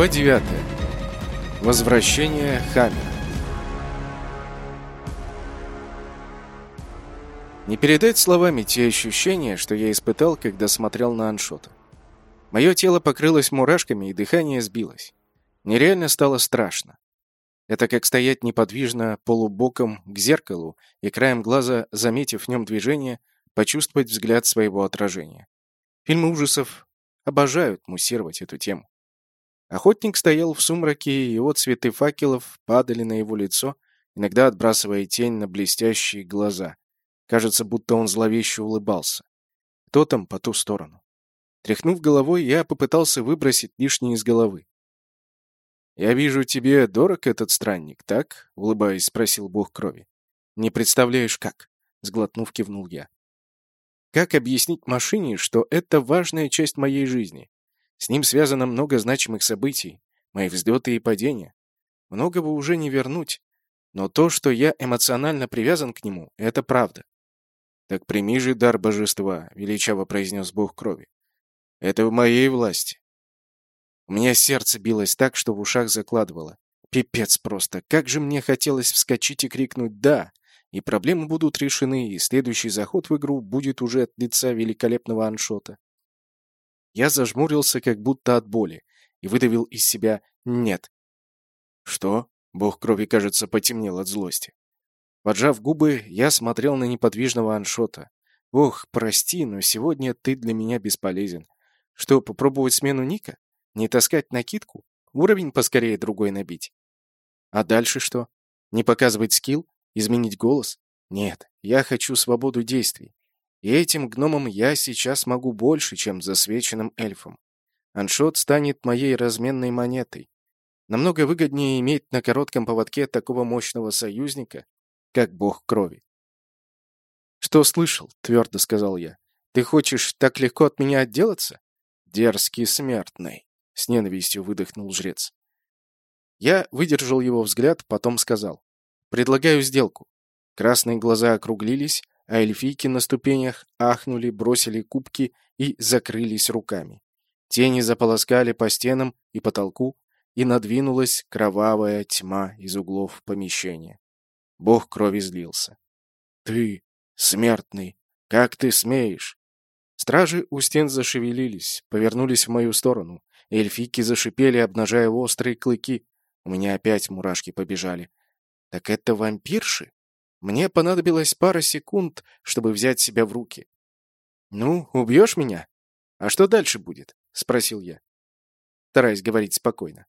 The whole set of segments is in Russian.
Глава 9. Возвращение Хаммера. Не передать словами те ощущения, что я испытал, когда смотрел на аншота. Мое тело покрылось мурашками, и дыхание сбилось. Нереально стало страшно. Это как стоять неподвижно полубоком к зеркалу и краем глаза, заметив в нем движение, почувствовать взгляд своего отражения. Фильмы ужасов обожают муссировать эту тему. Охотник стоял в сумраке, и отцветы факелов падали на его лицо, иногда отбрасывая тень на блестящие глаза. Кажется, будто он зловеще улыбался. Кто там по ту сторону? Тряхнув головой, я попытался выбросить лишнее из головы. «Я вижу, тебе дорог этот странник, так?» — улыбаясь, спросил бог крови. «Не представляешь, как?» — сглотнув, кивнул я. «Как объяснить машине, что это важная часть моей жизни? С ним связано много значимых событий, мои взлеты и падения. Многого уже не вернуть, но то, что я эмоционально привязан к нему, это правда. «Так прими же дар божества», — величаво произнес бог крови. «Это в моей власти». У меня сердце билось так, что в ушах закладывало. Пипец просто. Как же мне хотелось вскочить и крикнуть «да!» И проблемы будут решены, и следующий заход в игру будет уже от лица великолепного аншота. Я зажмурился, как будто от боли, и выдавил из себя «нет». «Что?» — бог крови, кажется, потемнел от злости. Поджав губы, я смотрел на неподвижного аншота. «Ох, прости, но сегодня ты для меня бесполезен. Что, попробовать смену ника? Не таскать накидку? Уровень поскорее другой набить? А дальше что? Не показывать скилл? Изменить голос? Нет, я хочу свободу действий. И этим гномом я сейчас могу больше, чем засвеченным эльфом. Аншот станет моей разменной монетой. Намного выгоднее иметь на коротком поводке такого мощного союзника, как бог крови. «Что слышал?» — твердо сказал я. «Ты хочешь так легко от меня отделаться?» «Дерзкий смертный», — с ненавистью выдохнул жрец. Я выдержал его взгляд, потом сказал. «Предлагаю сделку». Красные глаза округлились, а эльфийки на ступенях ахнули, бросили кубки и закрылись руками. Тени заполоскали по стенам и потолку, и надвинулась кровавая тьма из углов помещения. Бог крови злился. «Ты, смертный, как ты смеешь?» Стражи у стен зашевелились, повернулись в мою сторону. Эльфийки зашипели, обнажая острые клыки. У меня опять мурашки побежали. «Так это вампирши?» Мне понадобилось пара секунд, чтобы взять себя в руки. «Ну, убьешь меня? А что дальше будет?» — спросил я, стараясь говорить спокойно.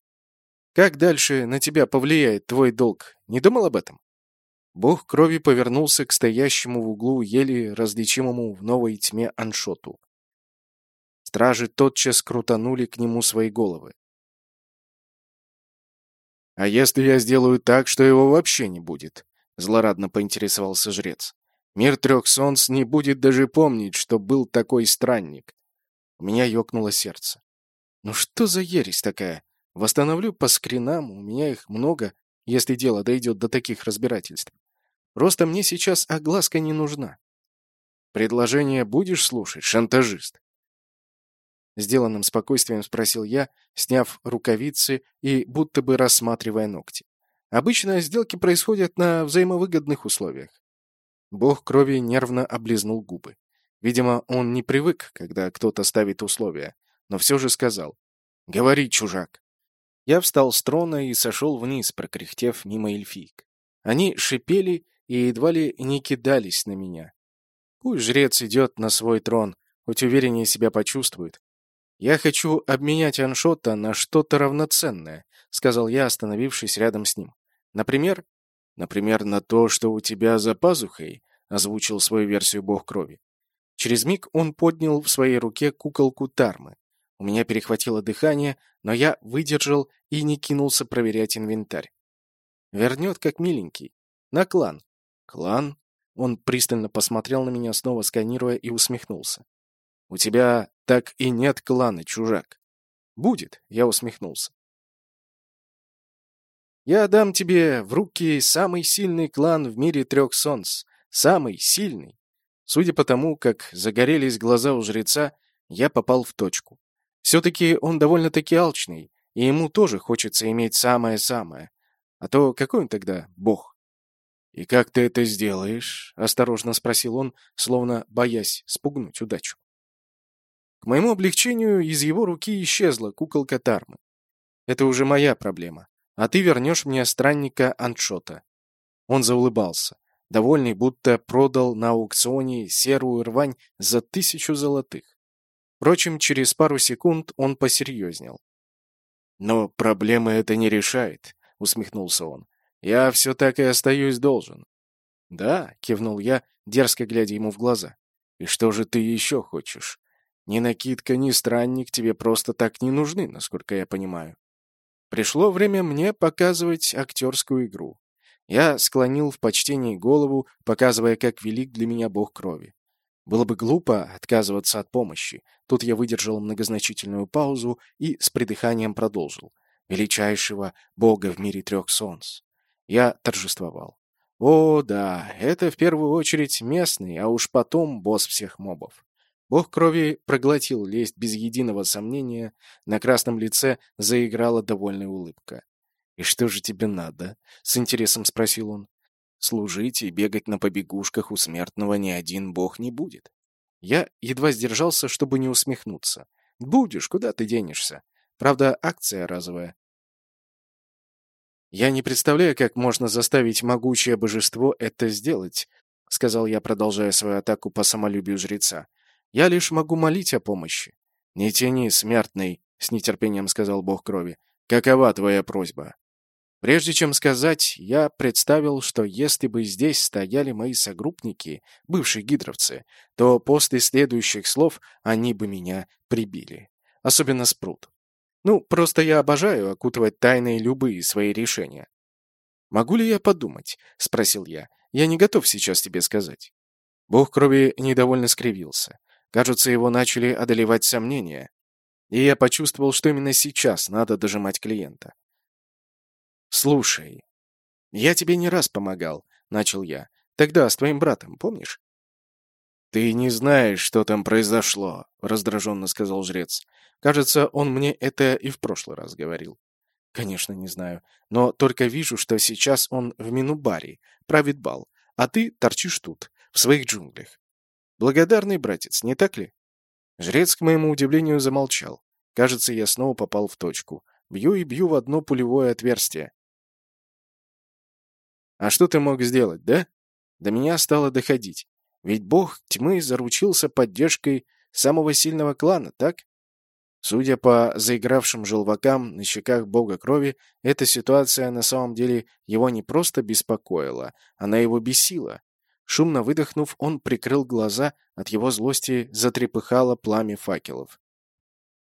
«Как дальше на тебя повлияет твой долг? Не думал об этом?» Бог крови повернулся к стоящему в углу еле различимому в новой тьме аншоту. Стражи тотчас крутанули к нему свои головы. «А если я сделаю так, что его вообще не будет?» Злорадно поинтересовался жрец. Мир трех солнц не будет даже помнить, что был такой странник. У меня ёкнуло сердце. Ну что за ересь такая? Восстановлю по скринам, у меня их много, если дело дойдет до таких разбирательств. Просто мне сейчас огласка не нужна. Предложение будешь слушать, шантажист? Сделанным спокойствием спросил я, сняв рукавицы и будто бы рассматривая ногти. Обычно сделки происходят на взаимовыгодных условиях. Бог крови нервно облизнул губы. Видимо, он не привык, когда кто-то ставит условия, но все же сказал «Говори, чужак». Я встал с трона и сошел вниз, прокряхтев мимо эльфийк. Они шипели и едва ли не кидались на меня. Пусть жрец идет на свой трон, хоть увереннее себя почувствует. Я хочу обменять Аншота на что-то равноценное, сказал я, остановившись рядом с ним. Например, например, на то, что у тебя за пазухой, озвучил свою версию бог крови. Через миг он поднял в своей руке куколку Тармы. У меня перехватило дыхание, но я выдержал и не кинулся проверять инвентарь. Вернет как миленький. На клан. Клан? Он пристально посмотрел на меня, снова сканируя, и усмехнулся. «У тебя так и нет клана, чужак». «Будет», — я усмехнулся. Я дам тебе в руки самый сильный клан в мире трех солнц. Самый сильный. Судя по тому, как загорелись глаза у жреца, я попал в точку. Все-таки он довольно-таки алчный, и ему тоже хочется иметь самое-самое. А то какой он тогда бог? «И как ты это сделаешь?» — осторожно спросил он, словно боясь спугнуть удачу. К моему облегчению из его руки исчезла куколка Тармы. Это уже моя проблема. А ты вернешь мне странника Аншота. Он заулыбался, довольный, будто продал на аукционе серую рвань за тысячу золотых. Впрочем, через пару секунд он посерьезнел. «Но проблемы это не решает», — усмехнулся он. «Я все так и остаюсь должен». «Да», — кивнул я, дерзко глядя ему в глаза. «И что же ты еще хочешь? Ни накидка, ни странник тебе просто так не нужны, насколько я понимаю. Пришло время мне показывать актерскую игру. Я склонил в почтении голову, показывая, как велик для меня бог крови. Было бы глупо отказываться от помощи. Тут я выдержал многозначительную паузу и с придыханием продолжил. Величайшего бога в мире трех солнц. Я торжествовал. О, да, это в первую очередь местный, а уж потом босс всех мобов. Бог крови проглотил лесть без единого сомнения, на красном лице заиграла довольная улыбка. «И что же тебе надо?» — с интересом спросил он. «Служить и бегать на побегушках у смертного ни один бог не будет». Я едва сдержался, чтобы не усмехнуться. «Будешь, куда ты денешься? Правда, акция разовая». «Я не представляю, как можно заставить могучее божество это сделать», — сказал я, продолжая свою атаку по самолюбию жреца. Я лишь могу молить о помощи». «Не тяни, смертный», — с нетерпением сказал бог крови. «Какова твоя просьба?» Прежде чем сказать, я представил, что если бы здесь стояли мои согруппники, бывшие гидровцы, то после следующих слов они бы меня прибили. Особенно Спрут. Ну, просто я обожаю окутывать тайной любые свои решения. «Могу ли я подумать?» — спросил я. «Я не готов сейчас тебе сказать». Бог крови недовольно скривился. Кажется, его начали одолевать сомнения. И я почувствовал, что именно сейчас надо дожимать клиента. «Слушай, я тебе не раз помогал», — начал я. «Тогда с твоим братом, помнишь?» «Ты не знаешь, что там произошло», — раздраженно сказал жрец. «Кажется, он мне это и в прошлый раз говорил». «Конечно, не знаю. Но только вижу, что сейчас он в Минубаре, правит бал, а ты торчишь тут, в своих джунглях. Благодарный братец, не так ли? Жрец, к моему удивлению, замолчал. Кажется, я снова попал в точку. Бью и бью в одно пулевое отверстие. А что ты мог сделать, да? До меня стало доходить. Ведь бог тьмы заручился поддержкой самого сильного клана, так? Судя по заигравшим желвакам на щеках бога крови, эта ситуация на самом деле его не просто беспокоила, она его бесила. Шумно выдохнув, он прикрыл глаза, от его злости затрепыхало пламя факелов.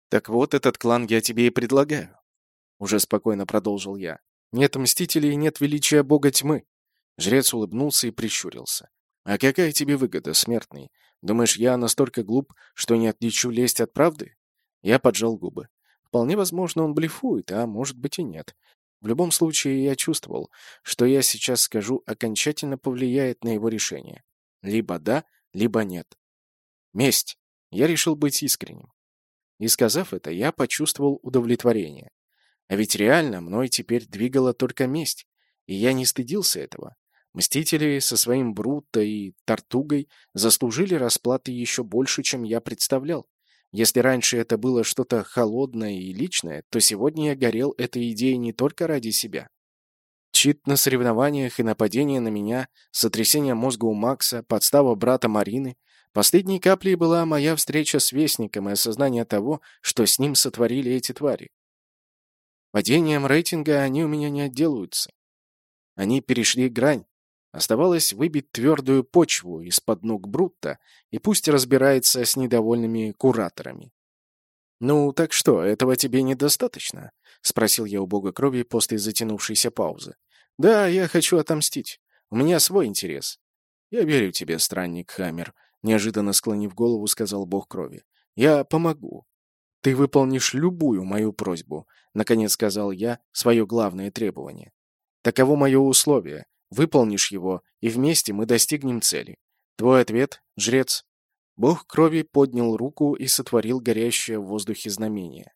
«Так вот, этот клан я тебе и предлагаю», — уже спокойно продолжил я. «Нет мстителей нет величия бога тьмы». Жрец улыбнулся и прищурился. «А какая тебе выгода, смертный? Думаешь, я настолько глуп, что не отличу лесть от правды?» Я поджал губы. Вполне возможно, он блефует, а может быть и нет. В любом случае, я чувствовал, что я сейчас скажу окончательно повлияет на его решение. Либо да, либо нет. Месть. Я решил быть искренним. И сказав это, я почувствовал удовлетворение. А ведь реально мной теперь двигала только месть, и я не стыдился этого. Мстители со своим Брутто и Тартугой заслужили расплаты еще больше, чем я представлял. Если раньше это было что-то холодное и личное, то сегодня я горел этой идеей не только ради себя. Чит на соревнованиях и нападение на меня, сотрясение мозга у Макса, подстава брата Марины. Последней каплей была моя встреча с Вестником и осознание того, что с ним сотворили эти твари. Падением рейтинга они у меня не отделаются. Они перешли грань, Оставалось выбить твердую почву из-под ног Брутта, и пусть разбирается с недовольными кураторами. «Ну, так что, этого тебе недостаточно?» — спросил я у бога крови после затянувшейся паузы. «Да, я хочу отомстить. У меня свой интерес». «Я верю тебе, странник Хаммер», — неожиданно склонив голову, сказал бог крови. «Я помогу. Ты выполнишь любую мою просьбу», — наконец сказал я свое главное требование. «Таково мое условие. Выполнишь его, и вместе мы достигнем цели. Твой ответ, жрец?» Бог крови поднял руку и сотворил горящее в воздухе знамение.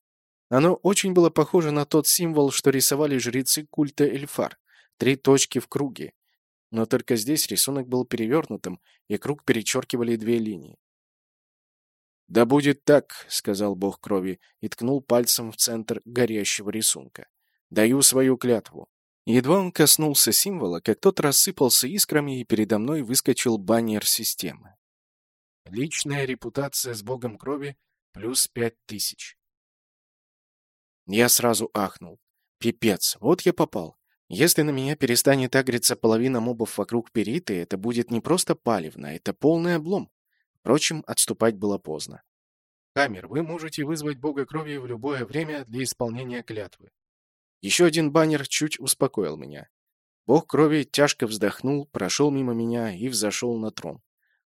Оно очень было похоже на тот символ, что рисовали жрецы культа Эльфар. Три точки в круге. Но только здесь рисунок был перевернутым, и круг перечеркивали две линии. «Да будет так», — сказал бог крови и ткнул пальцем в центр горящего рисунка. «Даю свою клятву». Едва он коснулся символа, как тот рассыпался искрами, и передо мной выскочил баннер системы. Личная репутация с богом крови плюс пять тысяч. Я сразу ахнул. Пипец, вот я попал. Если на меня перестанет агриться половина мобов вокруг Периты, это будет не просто палевно, это полный облом. Впрочем, отступать было поздно. Камер, вы можете вызвать бога крови в любое время для исполнения клятвы. Еще один баннер чуть успокоил меня. Бог крови тяжко вздохнул, прошел мимо меня и взошел на трон.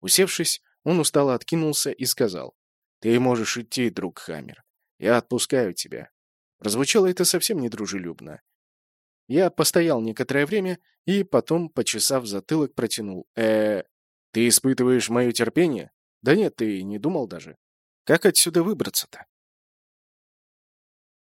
Усевшись, он устало откинулся и сказал, «Ты можешь идти, друг Хаммер. Я отпускаю тебя». Прозвучало это совсем недружелюбно. Я постоял некоторое время и потом, почесав затылок, протянул. э ты испытываешь мое терпение? Да нет, ты не думал даже. Как отсюда выбраться-то?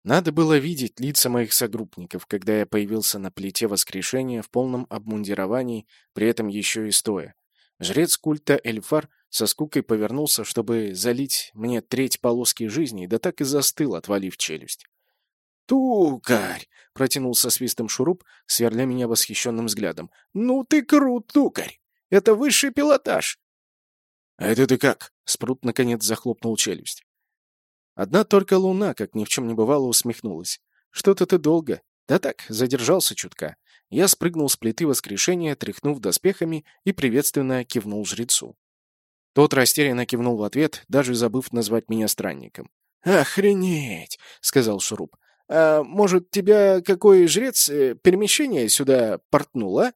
Надо было видеть лица моих согруппников, когда я появился на плите воскрешения в полном обмундировании, при этом еще и стоя. Жрец культа Эльфар со скукой повернулся, чтобы залить мне треть полоски жизни, да так и застыл, отвалив челюсть. «Тукарь!» — протянул со свистом шуруп, сверля меня восхищенным взглядом. «Ну ты крут, тукарь! Это высший пилотаж!» «А это ты как?» — Спрут наконец захлопнул челюсть. Одна только луна, как ни в чем не бывало, усмехнулась. «Что-то ты долго. Да так, задержался чутка». Я спрыгнул с плиты воскрешения, тряхнув доспехами и приветственно кивнул жрецу. Тот растерянно кивнул в ответ, даже забыв назвать меня странником. «Охренеть!» — сказал Шуруп. «А может, тебя какой жрец э, перемещение сюда портнул, а?»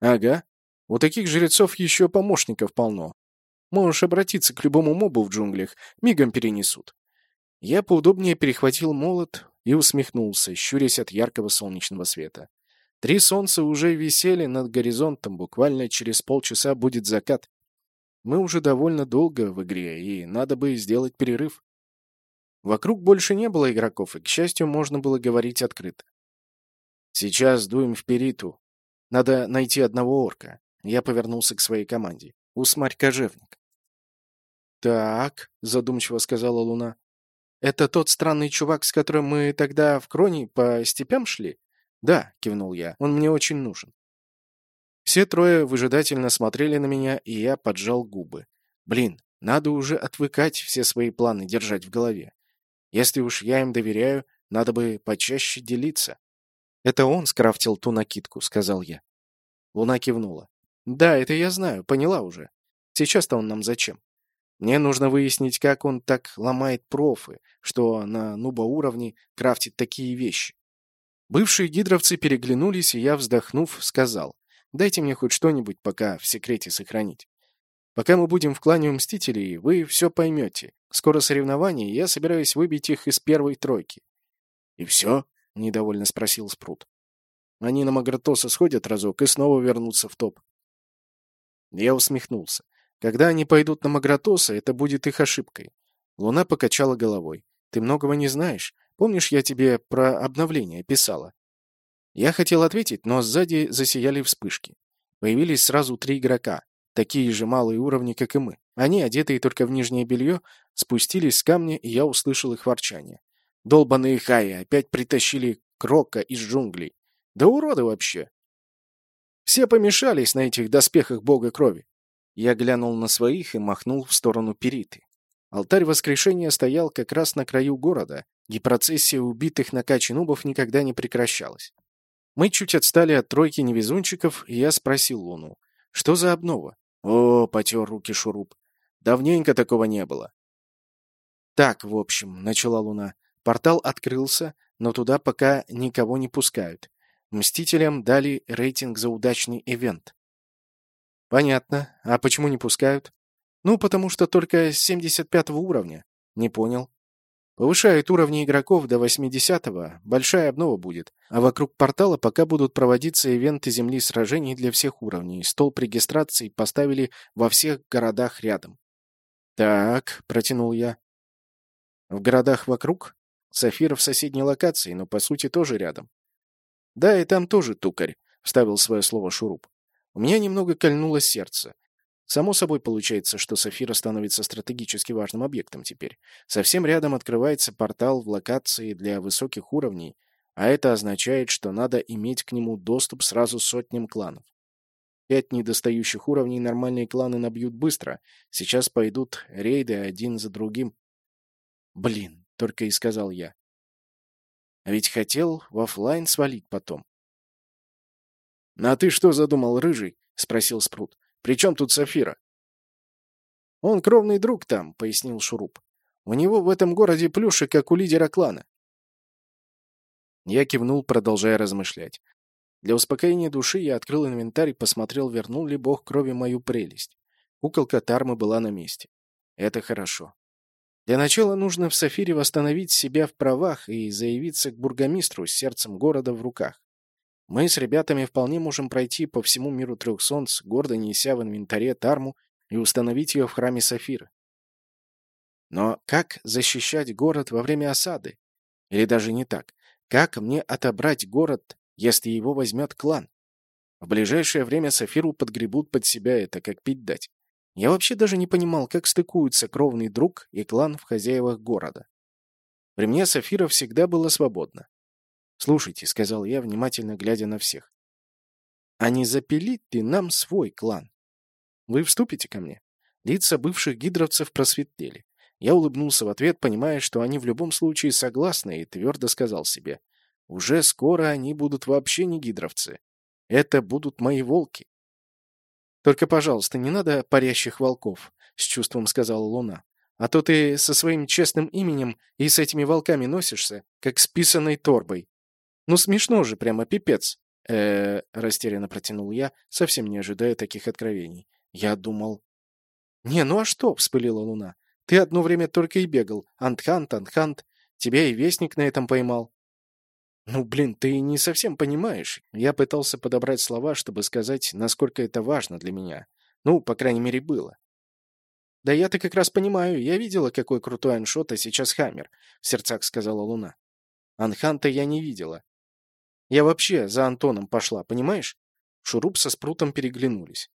«Ага. У таких жрецов еще помощников полно. Можешь обратиться к любому мобу в джунглях, мигом перенесут». Я поудобнее перехватил молот и усмехнулся, щурясь от яркого солнечного света. Три солнца уже висели над горизонтом, буквально через полчаса будет закат. Мы уже довольно долго в игре, и надо бы сделать перерыв. Вокруг больше не было игроков, и, к счастью, можно было говорить открыто. «Сейчас дуем в Периту. Надо найти одного орка». Я повернулся к своей команде. «Усмарь кожевник». «Так», — задумчиво сказала Луна. «Это тот странный чувак, с которым мы тогда в Кроне по степям шли?» «Да», — кивнул я, — «он мне очень нужен». Все трое выжидательно смотрели на меня, и я поджал губы. Блин, надо уже отвыкать все свои планы держать в голове. Если уж я им доверяю, надо бы почаще делиться. «Это он скрафтил ту накидку», — сказал я. Луна кивнула. «Да, это я знаю, поняла уже. Сейчас-то он нам зачем? Мне нужно выяснить, как он так ломает профы, что на нуба уровне крафтит такие вещи. Бывшие гидровцы переглянулись, и я, вздохнув, сказал, «Дайте мне хоть что-нибудь пока в секрете сохранить. Пока мы будем в клане Мстителей, вы все поймете. Скоро соревнования, и я собираюсь выбить их из первой тройки». «И все?» — недовольно спросил Спрут. «Они на Магратоса сходят разок и снова вернутся в топ». Я усмехнулся. Когда они пойдут на Магратоса, это будет их ошибкой. Луна покачала головой. «Ты многого не знаешь. Помнишь, я тебе про обновление писала?» Я хотел ответить, но сзади засияли вспышки. Появились сразу три игрока, такие же малые уровни, как и мы. Они, одетые только в нижнее белье, спустились с камня, и я услышал их ворчание. Долбаные хаи опять притащили крока из джунглей. Да уроды вообще! Все помешались на этих доспехах бога крови. Я глянул на своих и махнул в сторону Периты. Алтарь воскрешения стоял как раз на краю города, и процессия убитых на каче нубов никогда не прекращалась. Мы чуть отстали от тройки невезунчиков, и я спросил Луну, что за обнова? О, потер руки Шуруп. Давненько такого не было. Так, в общем, начала Луна. Портал открылся, но туда пока никого не пускают. Мстителям дали рейтинг за удачный ивент. Понятно. А почему не пускают? Ну, потому что только с 75 уровня. Не понял. Повышают уровни игроков до 80-го, большая обнова будет. А вокруг портала пока будут проводиться ивенты земли сражений для всех уровней. Столб регистрации поставили во всех городах рядом. «Так», — протянул я. «В городах вокруг?» Сафира в соседней локации, но по сути тоже рядом. Да, и там тоже тукарь, вставил свое слово Шуруп. У меня немного кольнуло сердце. Само собой получается, что Сафира становится стратегически важным объектом теперь. Совсем рядом открывается портал в локации для высоких уровней, а это означает, что надо иметь к нему доступ сразу сотням кланов. Пять недостающих уровней нормальные кланы набьют быстро. Сейчас пойдут рейды один за другим. Блин, только и сказал я. А ведь хотел в офлайн свалить потом. «А ты что задумал, рыжий?» — спросил Спрут. «При чем тут Сафира?» «Он кровный друг там», — пояснил Шуруп. «У него в этом городе плюши, как у лидера клана». Я кивнул, продолжая размышлять. Для успокоения души я открыл инвентарь и посмотрел, вернул ли бог крови мою прелесть. Куколка Тармы была на месте. Это хорошо. Для начала нужно в Сафире восстановить себя в правах и заявиться к бургомистру с сердцем города в руках. Мы с ребятами вполне можем пройти по всему миру трех солнц, гордо неся в инвентаре Тарму и установить ее в храме Сафира. Но как защищать город во время осады? Или даже не так. Как мне отобрать город, если его возьмет клан? В ближайшее время Сафиру подгребут под себя это, как пить дать. Я вообще даже не понимал, как стыкуются кровный друг и клан в хозяевах города. При мне Сафира всегда было свободно. «Слушайте», — сказал я, внимательно глядя на всех. «А не запилить ты нам свой клан? Вы вступите ко мне?» Лица бывших гидровцев просветлели. Я улыбнулся в ответ, понимая, что они в любом случае согласны, и твердо сказал себе. «Уже скоро они будут вообще не гидровцы. Это будут мои волки. «Только, пожалуйста, не надо парящих волков», — с чувством сказала Луна. «А то ты со своим честным именем и с этими волками носишься, как с писаной торбой. Ну, смешно же, прямо пипец». э растерянно протянул я, совсем не ожидая таких откровений. Я думал... «Не, ну а что?» — вспылила Луна. «Ты одно время только и бегал. Антхант, Антхант. Тебя и Вестник на этом поймал. «Ну, блин, ты не совсем понимаешь». Я пытался подобрать слова, чтобы сказать, насколько это важно для меня. Ну, по крайней мере, было. «Да я-то как раз понимаю. Я видела, какой крутой аншот, а сейчас Хаммер», — в сердцах сказала Луна. «Анханта я не видела. Я вообще за Антоном пошла, понимаешь?» Шуруп со Спрутом переглянулись.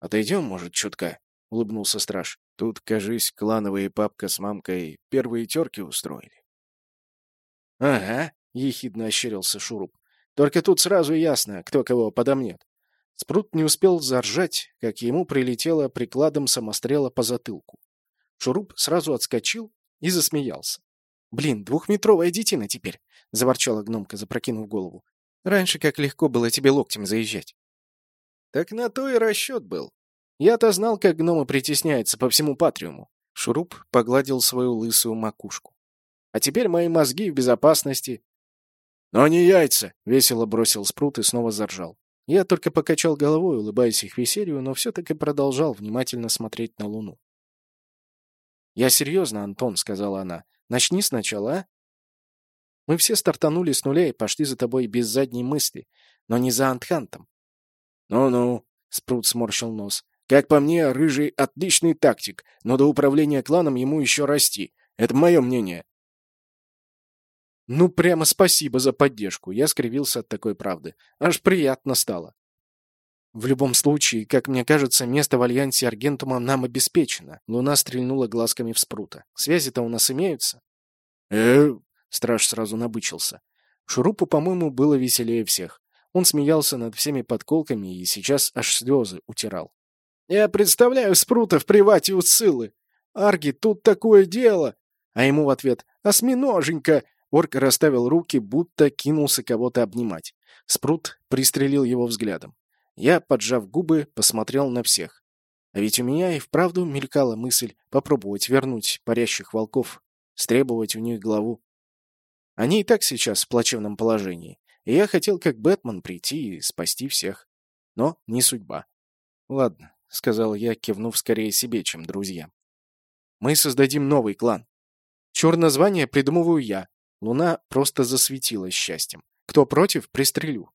«Отойдем, может, чутка?» — улыбнулся страж. «Тут, кажись, клановые папка с мамкой первые терки устроили». «Ага», — ехидно ощерился Шуруп. «Только тут сразу ясно, кто кого подомнет». Спрут не успел заржать, как ему прилетело прикладом самострела по затылку. Шуруп сразу отскочил и засмеялся. «Блин, двухметровая детина теперь!» — заворчала гномка, запрокинув голову. «Раньше как легко было тебе локтем заезжать». «Так на то и расчет был. Я-то знал, как гномы притесняются по всему Патриуму». Шуруп погладил свою лысую макушку. «А теперь мои мозги в безопасности, «Но не яйца!» — весело бросил Спрут и снова заржал. Я только покачал головой, улыбаясь их веселью, но все-таки продолжал внимательно смотреть на Луну. «Я серьезно, Антон», — сказала она. «Начни сначала, а?» Мы все стартанули с нуля и пошли за тобой без задней мысли, но не за Антхантом. «Ну-ну», — Спрут сморщил нос. «Как по мне, Рыжий — отличный тактик, но до управления кланом ему еще расти. Это мое мнение. «Ну, прямо спасибо за поддержку!» Я скривился от такой правды. Аж приятно стало. В любом случае, как мне кажется, место в альянсе Аргентума нам обеспечено. Луна стрельнула глазками в спрута. Связи-то у нас имеются? э Страж сразу набычился. Шурупу, по-моему, было веселее всех. Он смеялся над всеми подколками и сейчас аж слезы утирал. «Я представляю Спрута в привате у Сциллы! Арги, тут такое дело!» А ему в ответ «Осьминоженька! Орк расставил руки, будто кинулся кого-то обнимать. Спрут пристрелил его взглядом. Я, поджав губы, посмотрел на всех. А ведь у меня и вправду мелькала мысль попробовать вернуть парящих волков, стребовать у них главу. Они и так сейчас в плачевном положении, и я хотел как Бэтмен прийти и спасти всех. Но не судьба. «Ладно», — сказал я, кивнув скорее себе, чем друзьям. «Мы создадим новый клан. Черное название придумываю я, Луна просто засветилась счастьем. Кто против, пристрелю.